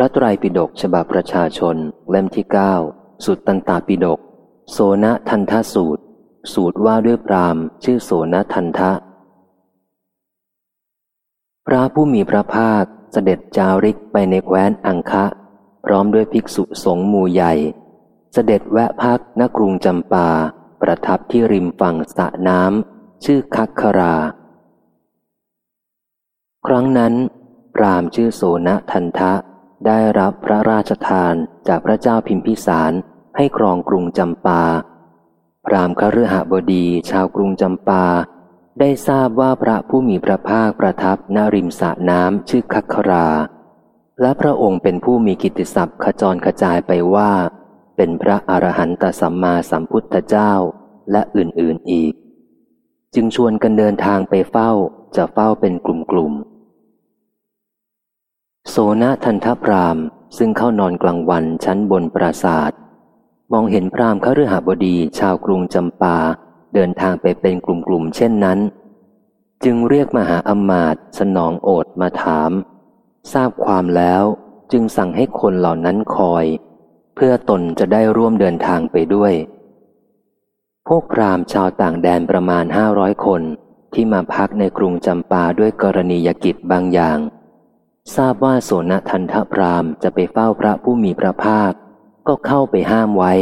พระไตรปิฎกฉบับประชาชนเล่มที่เก้าสุดตันตาปิฎกโสนทันทสูตร สูตรว่าด้วยพรามชื่อโสนทันทะ พระผู้มีพระภาคเสด็จจาริกไปในแคว้นอังคะ พร้อมด้วยภิกษุสงฆ์มูใหญ่ เสด็จแวะพักณกรุงจำปา ประทับที่ริมฝั่งสระน้ำชื่อคักครา ครั้งนั้นพรามชื่อโสนทันทะ ได้รับพระราชทานจากพระเจ้าพิมพิสารให้ครองกรุงจำปา พรามคฤหบดีชาวกรุงจำปา ได้ทราบว่าพระผู้มีพระภาคประทับณริมสระน้ำชื่อคัคครา และพระองค์เป็นผู้มีกิตติศัพท์ขจรกระจายไปว่า เป็นพระอรหันตสัมมาสัมพุทธเจ้าและอื่นๆอีก จึงชวนกันเดินทางไปเฝ้าจะเฝ้าเป็นกลุ่มๆ โสนทันทพรามซึ่งเข้านอนกลางวันชั้นบนปราศาสตร์มองเห็นพรามขฤหบดีชาวกรุงจำปา เดินทางไปเป็นกลุ่มๆเช่นนั้น จึงเรียกมหาอมาตสนองโอดมาถาม ทราบความแล้วจึงสั่งให้คนเหล่านั้นคอย เพื่อตนจะได้ร่วมเดินทางไปด้วย พวกพรามชาวต่างแดนประมาณห้าร้อยคน ที่มาพักในกรุงจำปาด้วยกรณียกิจบางอย่าง ทราบว่าโสนทันทพรามจะไปเฝ้าพระผู้มีพระภาค ก็เข้าไปห้ามไว้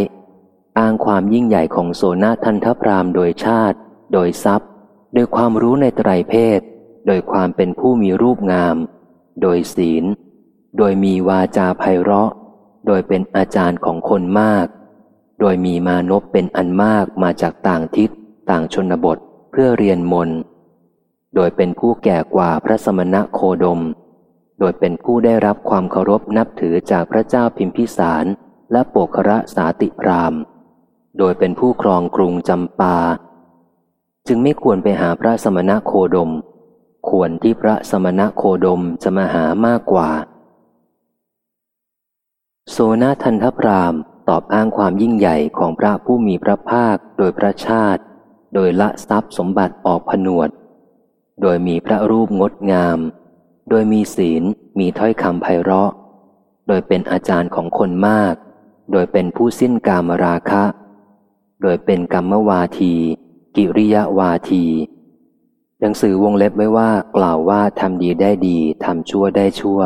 อ้างความยิ่งใหญ่ของโสนทันทพรามโดยชาติ โดยทรัพย์ โดยความรู้ในไตรเพศ โดยความเป็นผู้มีรูปงาม โดยศีล โดยมีวาจาไพเราะ โดยเป็นอาจารย์ของคนมาก โดยมีมานพเป็นอันมากมาจากต่างทิศ ต่างชนบทเพื่อเรียนมน โดยเป็นผู้แก่กว่าพระสมณะโคดม โดยเป็นผู้ได้รับความเคารพนับถือจากพระเจ้าพิมพิสารและโปกระสาติพราม โดยเป็นผู้ครองกรุงจำปา จึงไม่ควรไปหาพระสมณะโคดม ควรที่พระสมณะโคดมจะมาหามากกว่า โซนาทันทพรามตอบอ้างความยิ่งใหญ่ของพระผู้มีพระภาคโดยพระชาติ โดยละทรัพย์สมบัติออกผนวด โดยมีพระรูปงดงาม โดยมีศีลมีถ้อยคำไพเราะ โดยเป็นอาจารย์ของคนมาก โดยเป็นผู้สิ้นกามราคะ โดยเป็นกรรมวาที กิริยาวาทีหนังสือวงเล็บไว้ว่ากล่าวว่าทำดีได้ดีทำชั่วได้ชั่ว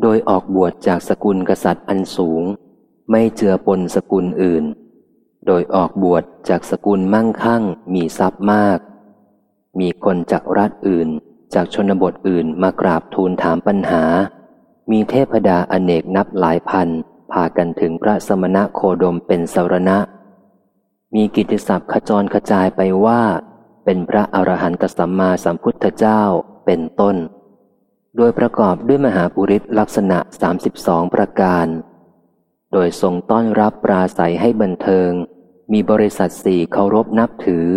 โดยออกบวชจากสกุลกษัตริย์อันสูง ไม่เจือปนสกุลอื่น โดยออกบวชจากสกุลมั่งคั่งมีทรัพย์มาก มีคนจากรัฐอื่น จากชนบทอื่นมากราบทูลถามปัญหา มีเทพดาอเนกนับหลายพัน พากันถึงพระสมณะโคดมเป็นสารณะ มีกิติศัพท์ขจรกระจายไปว่า เป็นพระอรหันตสัมมาสัมพุทธเจ้าเป็นต้น โดยประกอบด้วยมหาปุริสลักษณะ 32 ประการ โดยทรงต้อนรับปราศัยให้บันเทิง มีบริษัทสี่เคารพนับถือ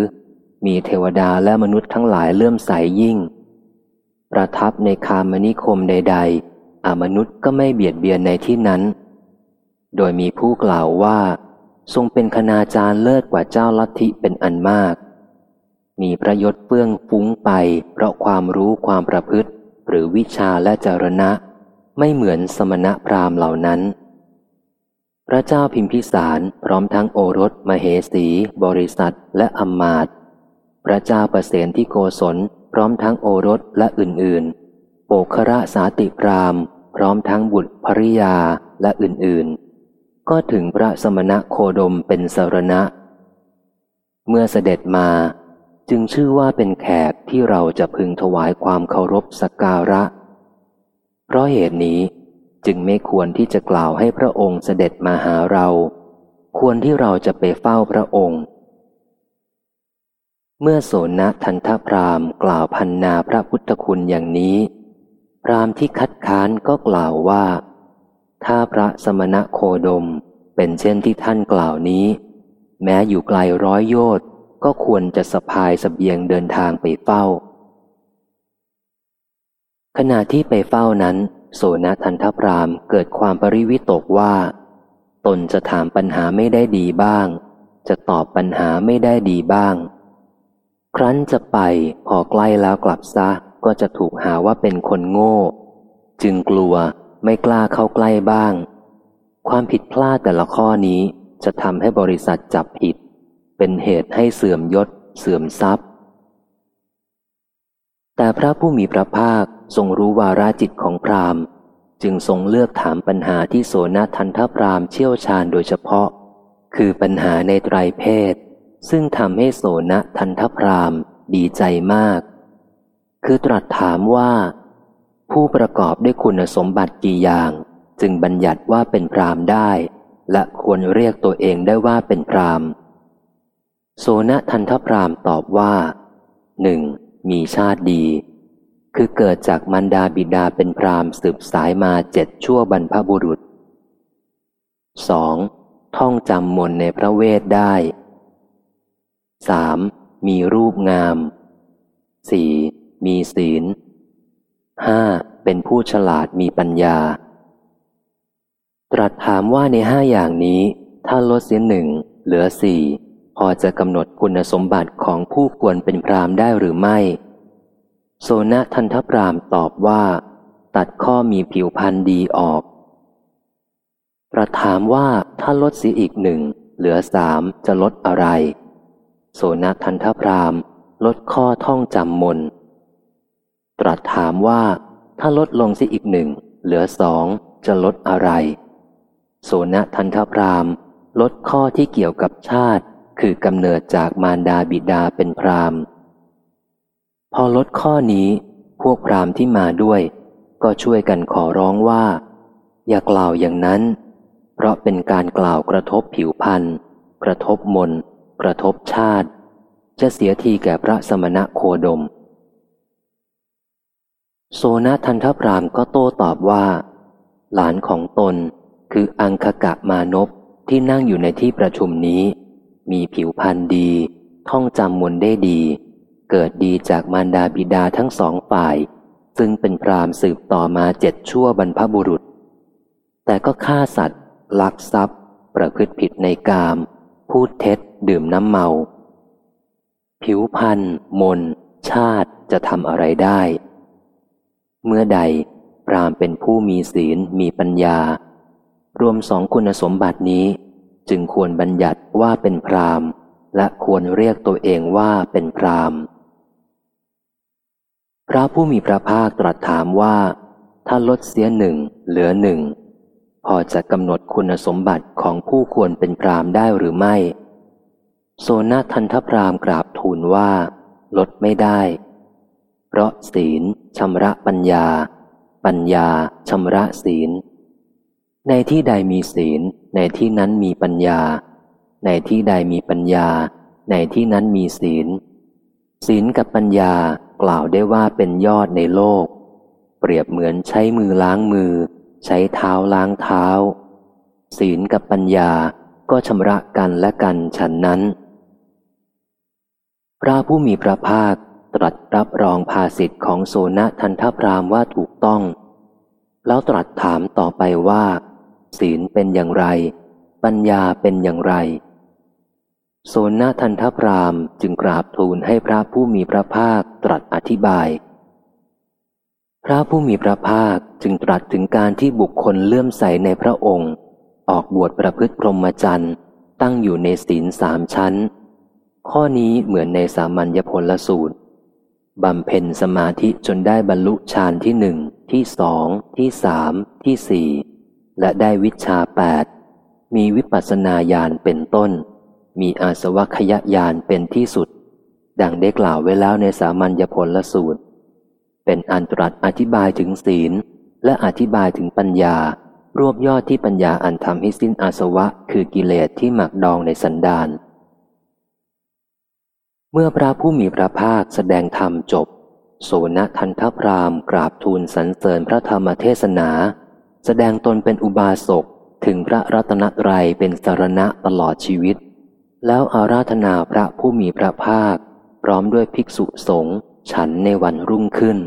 มีเทวดาและมนุษย์ทั้งหลายเลื่อมใสยยิ่ง ประทับในคามนิคมใด ๆ อมนุษย์ก็ไม่เบียดเบียนในที่นั้น โดยมีผู้กล่าวว่า ทรงเป็นคณาจารย์เลิศกว่าเจ้าลัทธิเป็นอันมาก มีประยศเปื้องฟุ้งไป เพราะความรู้ความประพฤติ หรือวิชาและจรณะ ไม่เหมือนสมณะพราหมณ์เหล่านั้น พระเจ้าพิมพิสารพร้อมทั้งโอรส มเหสี บริษัทและอมมาตพระเจ้าประเสนที่โกศล พร้อมทั้งโอรสและอื่นๆโปคระสาติพรามพร้อมทั้งบุตรภริยาและอื่นๆ ก็ถึงพระสมณะโคดมเป็นสารณะ เมื่อเสด็จมาจึงชื่อว่าเป็นแขกที่เราจะพึงถวายความเคารพสักการะ เพราะเหตุนี้จึงไม่ควรที่จะกล่าวให้พระองค์เสด็จมาหาเรา ควรที่เราจะไปเฝ้าพระองค์ เมื่อโสนทันทพรามกล่าวพันนาพระพุทธคุณอย่างนี้ พรามที่คัดค้านก็กล่าวว่า ถ้าพระสมณะโคดมเป็นเช่นที่ท่านกล่าวนี้ แม้อยู่ไกลร้อยโยชน์ก็ควรจะสะพายสเสบียงเดินทางไปเฝ้า ขณะที่ไปเฝ้านั้น โสนทันทพรามเกิดความปริวิตกว่า ตนจะถามปัญหาไม่ได้ดีบ้าง จะตอบปัญหาไม่ได้ดีบ้าง ครั้นจะไปพอใกล้แล้วกลับซะ ก็จะถูกหาว่าเป็นคนโง่ จึงกลัวไม่กล้าเข้าใกล้บ้าง ความผิดพลาดแต่ละข้อนี้จะทำให้บริษัทจับผิด เป็นเหตุให้เสื่อมยศ เสื่อมทรัพย์ แต่พระผู้มีพระภาคทรงรู้วาราจิตของพราหมณ์จึงทรงเลือกถามปัญหาที่โสนทันทพรามเชี่ยวชาญโดยเฉพาะ คือปัญหาในไตรเพศ ซึ่งทำให้โสนทันทพรามดีใจมาก คือตรัสถามว่า ผู้ประกอบด้วยคุณสมบัติกี่อย่าง จึงบัญญัติว่าเป็นพรามได้ และควรเรียกตัวเองได้ว่าเป็นพรามโสนทันทพรามตอบว่าหนึ่งมีชาติดี คือเกิดจากมันดาบิดาเป็นพรามสืบสายมาเจ็ดชั่วบรรพบุรุษ 2. ท่องจำมนในพระเวทได้ 3. มีรูปงาม 4. มีศีล 5. เป็นผู้ฉลาดมีปัญญา ตรัสถามว่าในห้าอย่างนี้ ถ้าลดเสียหนึ่งเหลือสี่พอจะกำหนดคุณสมบัติของผู้ควรเป็นพรามได้หรือไม่ โซนะทันทพรามตอบว่า ตัดข้อมีผิวพันธ์ดีออก ประถามว่าถ้าลดเสียอีกหนึ่งเหลือสามจะลดอะไร โสนทันทพรามลดข้อท่องจำมน ตรัสถามว่าถ้าลดลงสียอีกหนึ่ง เหลือสองจะลดอะไร โสนทันทพรามลดข้อที่เกี่ยวกับชาติ คือกำเนิดจากมารดาบิดาเป็นพรามพอลดข้อนี้ พวกพรามที่มาด้วย ก็ช่วยกันขอร้องว่า อย่ากล่าวอย่างนั้น เพราะเป็นการกล่าวกระทบผิวพันธ์กระทบมน กระทบชาติ จะเสียทีแก่พระสมณะโคดม โซนทันทพรามก็โต้ตอบว่า หลานของตนคืออังคกะมานพที่นั่งอยู่ในที่ประชุมนี้ มีผิวพรรณดี ท่องจำมนได้ดี เกิดดีจากมารดาบิดาทั้งสองฝ่าย ซึ่งเป็นพรามสืบต่อมาเจ็ดชั่วบรรพบุรุษ แต่ก็ฆ่าสัตว์ ลักทรัพย์ ประพฤติผิดในกาม พูดเท็จ ดื่มน้ำเมา ผิวพันธ์มน ชาติจะทำอะไรได้ เมื่อใดพรามเป็นผู้มีศีลมีปัญญา รวมสองคุณสมบัตินี้ จึงควรบัญญัติว่าเป็นพรามและควรเรียกตัวเองว่าเป็นพรามพระผู้มีพระภาคตรัสถามว่า ถ้าลดเสียหนึ่งเหลือหนึ่งพอจะกำหนดคุณสมบัติของผู้ควรเป็นพรามได้หรือไม่ โซนาทันทพรามกราบทูลว่า ลดไม่ได้ เพราะศีลชำระปัญญา ปัญญาชำระศีล ในที่ใดมีศีล ในที่นั้นมีปัญญา ในที่ใดมีปัญญา ในที่นั้นมีศีล ศีลกับปัญญากล่าวได้ว่าเป็นยอดในโลก เปรียบเหมือนใช้มือล้างมือ ใช้เท้าล้างเท้า ศีลกับปัญญาก็ชำระกันและกันฉันนั้น พระผู้มีพระภาคตรัสรับรองภาสิทธิ์ของโซนทันทพรามว่าถูกต้อง แล้วตรัสถามต่อไปว่า ศีลเป็นอย่างไร ปัญญาเป็นอย่างไรโซนาทันทพรามจึงกราบทูลให้พระผู้มีพระภาคตรัสอธิบาย พระผู้มีพระภาคจึงตรัสถึงการที่บุคคลเลื่อมใสในพระองค์ ออกบวชประพฤติพรหมจรรย์ตั้งอยู่ในศีลสามชั้น ข้อนี้เหมือนในสามัญญผลสูตรบำเพ็ญสมาธิจนได้บรรลุฌานที่หนึ่งที่สองที่สามที่สี่และได้วิชาแปดมีวิปัสสนาญาณเป็นต้น มีอาสวัคยญาณเป็นที่สุด ดังได้กล่าวไว้แล้วในสามัญญผลลสูตร เป็นอันตรัสอธิบายถึงศีล และอธิบายถึงปัญญา รวบยอดที่ปัญญาอันทำให้สิ้นอาสวะคือกิเลสที่หมักดองในสันดาน เมื่อพระผู้มีพระภาคแสดงธรรมจบ โสนทันทพรามกราบทูลสรรเสริญพระธรรมเทศนา แสดงตนเป็นอุบาสกถึงพระรัตนตรัยเป็นสารณะตลอดชีวิต แล้วอาราธนาพระผู้มีพระภาค พร้อมด้วยภิกษุสงฆ์ฉันในวันรุ่งขึ้น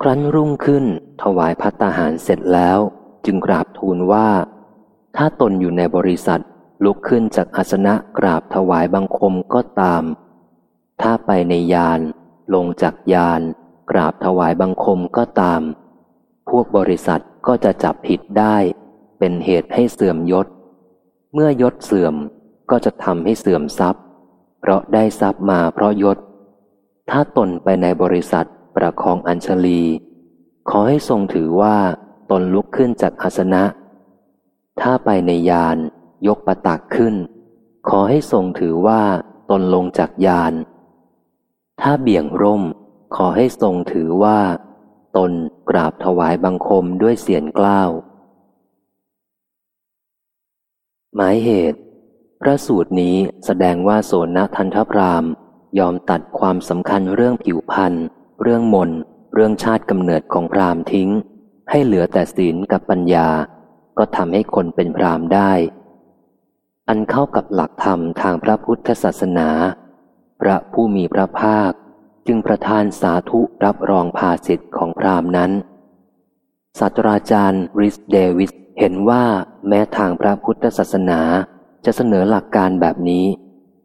ครั้นรุ่งขึ้น ถวายพัตตาหารเสร็จแล้ว จึงกราบทูลว่า ถ้าตนอยู่ในบริษัท ลุกขึ้นจากอาสนะกราบถวายบังคมก็ตาม ถ้าไปในยาน ลงจากยาน กราบถวายบังคมก็ตาม พวกบริษัทก็จะจับผิดได้ เป็นเหตุให้เสื่อมยศ เมื่อยศเสื่อมก็จะทำให้เสื่อมทรัพย์ เพราะได้ทรัพย์มาเพราะยศ ถ้าตนไปในบริษัทประคองอัญชลี ขอให้ทรงถือว่าตนลุกขึ้นจากอาสนะ ถ้าไปในยาน ยกประตักขึ้น ขอให้ทรงถือว่าตนลงจากยาน ถ้าเบี่ยงร่ม ขอให้ทรงถือว่า ตนกราบถวายบังคมด้วยเสียงกล้าว หมายเหตุ พระสูตรนี้แสดงว่าโสนทันทพรามยอมตัดความสำคัญเรื่องผิวพันธ์เรื่องมนเรื่องชาติกำเนิดของพรามทิ้ง ให้เหลือแต่ศีลกับปัญญา ก็ทำให้คนเป็นพรามได้ อันเข้ากับหลักธรรมทางพระพุทธศาสนา พระผู้มีพระภาคจึงประทานสาธุรับรองภาสิทธิ์ของพราหมนั้น ศาสตราจารย์ริสเดวิสเห็นว่าแม้ทางพระพุทธศาสนาจะเสนอหลักการแบบนี้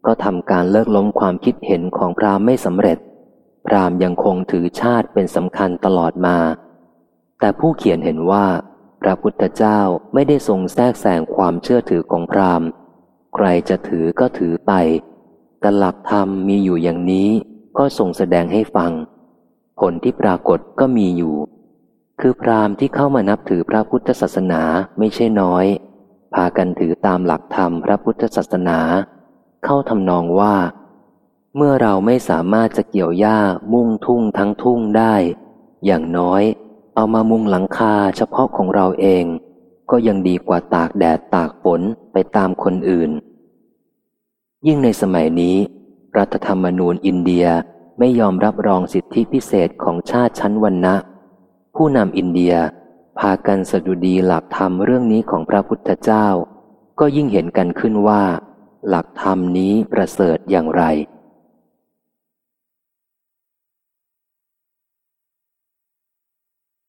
ก็ทำการเลิกล้มความคิดเห็นของพราหมณ์ไม่สำเร็จ พราหมยังคงถือชาติเป็นสำคัญตลอดมา แต่ผู้เขียนเห็นว่า พระพุทธเจ้าไม่ได้ทรงแทรกแซงความเชื่อถือของพราหมณ์ ใครจะถือก็ถือไป แต่หลักธรรมมีอยู่อย่างนี้ก็ทรงแสดงให้ฟัง ผลที่ปรากฏก็มีอยู่ คือพราหมณ์ที่เข้ามานับถือพระพุทธศาสนาไม่ใช่น้อย พากันถือตามหลักธรรมพระพุทธศาสนา เข้าทำนองว่า เมื่อเราไม่สามารถจะเกี่ยวหญ้ามุ่งทุ่งทั้งทุ่งได้ อย่างน้อย เอามามุงหลังคาเฉพาะของเราเอง ก็ยังดีกว่าตากแดดตากฝนไปตามคนอื่น ยิ่งในสมัยนี้ รัฐธรรมนูญอินเดียไม่ยอมรับรองสิทธิพิเศษของชาติชั้นวันนะผู้นำอินเดียพากันสดุดีหลักธรรมเรื่องนี้ของพระพุทธเจ้า ก็ยิ่งเห็นกันขึ้นว่า หลักธรรมนี้ประเสริฐอย่างไร